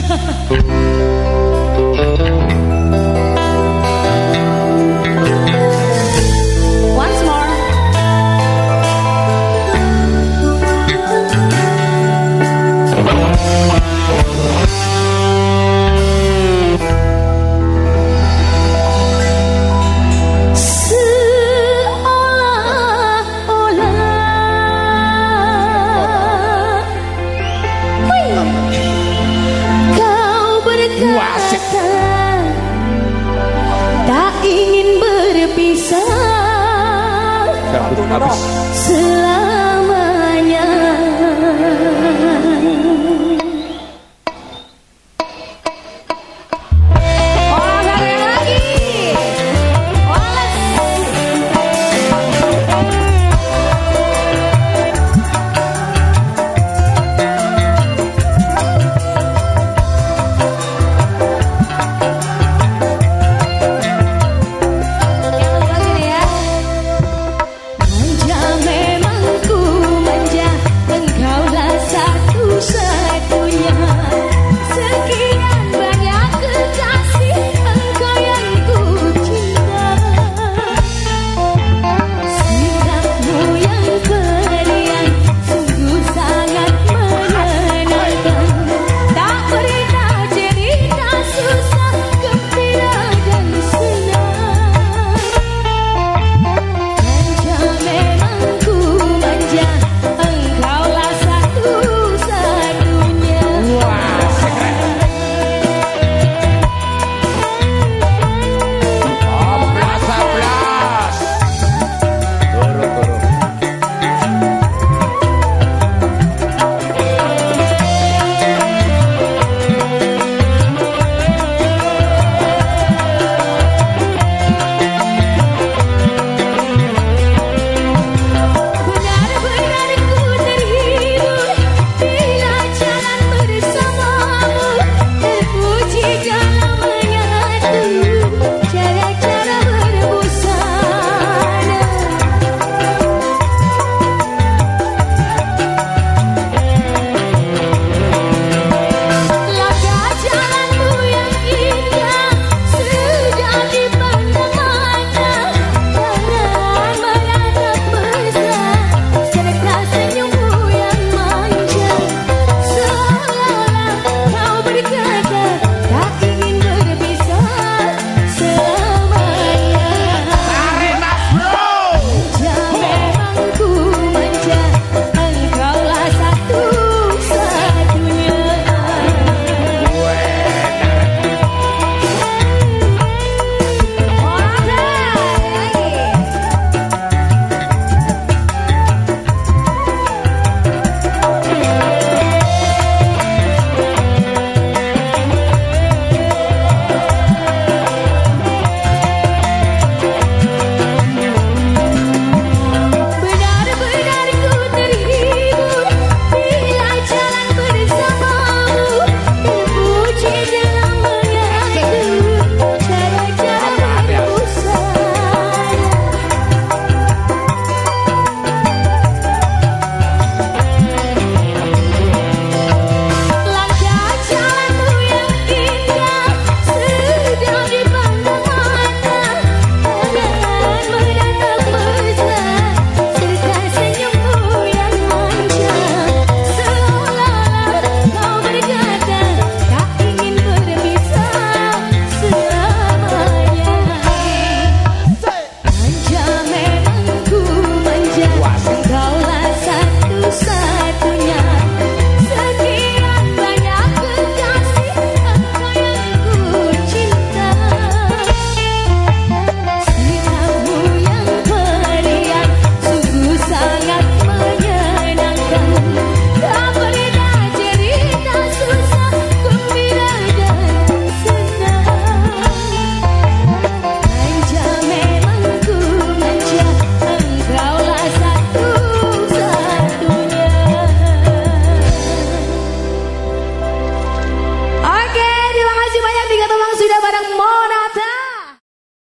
Música 都不知道。Xa